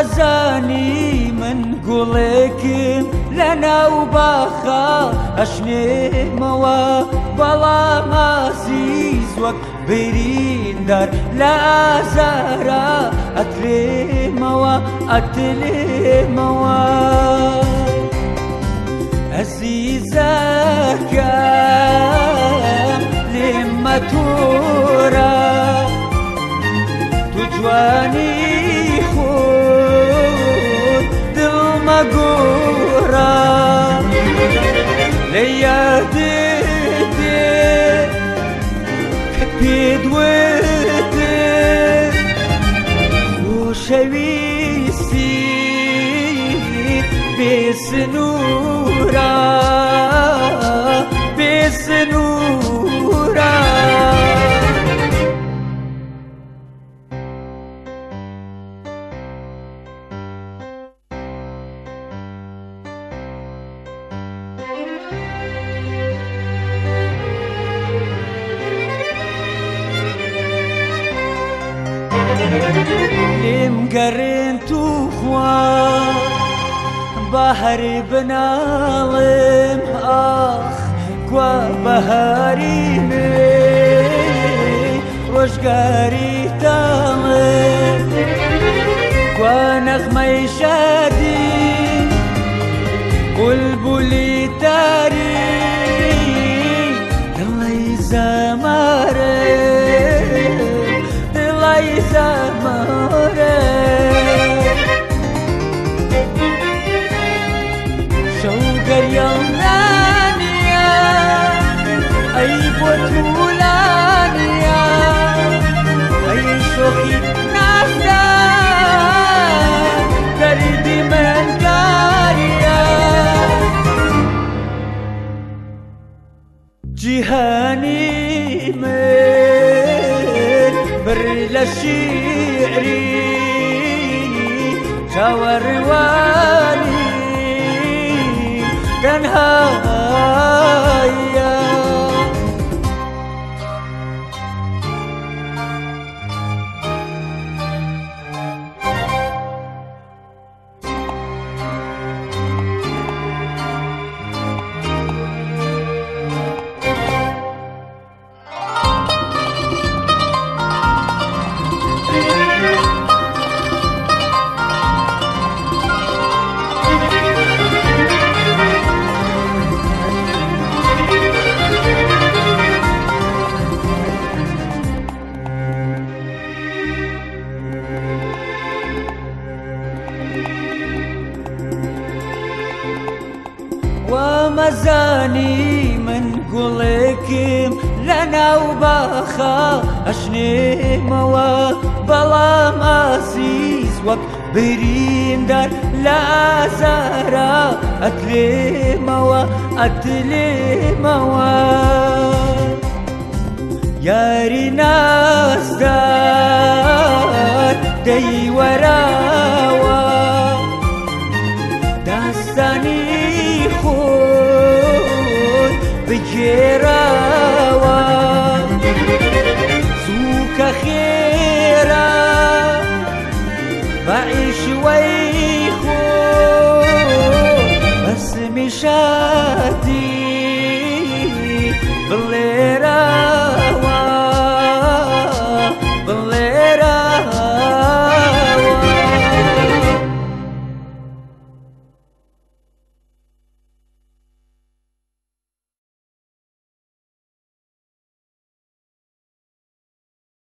ئازانی من گوڵێکم لە ناو باخا ئەشنێمەوە بەڵام ئازیز وەک بریندار لە ئازارا ئەترێمەوە ئەتلێمەوە ئەزیزەکەم لێمە تۆرە تو جوانی يا ديدي كبيد ودي وشوي سيد لێم گەڕێن توخوا بەهری بناڵێم ئاخ کوا بەهاری ڕۆژگاری تاڵێ کوا نەخمەی تولانیا ای شوخی نزدن دردی من داریا بر لشیری جوروانی كان هذا ئازانی من گوڵێکم لە ناو باخا ئەشنێمەوە بەڵام ئازیز وەک بریندار لە ئازارا ئەتلێمەوە ئەتلێمەوە یاری نازدار دەی بعيش ويخو بس مش بالليرة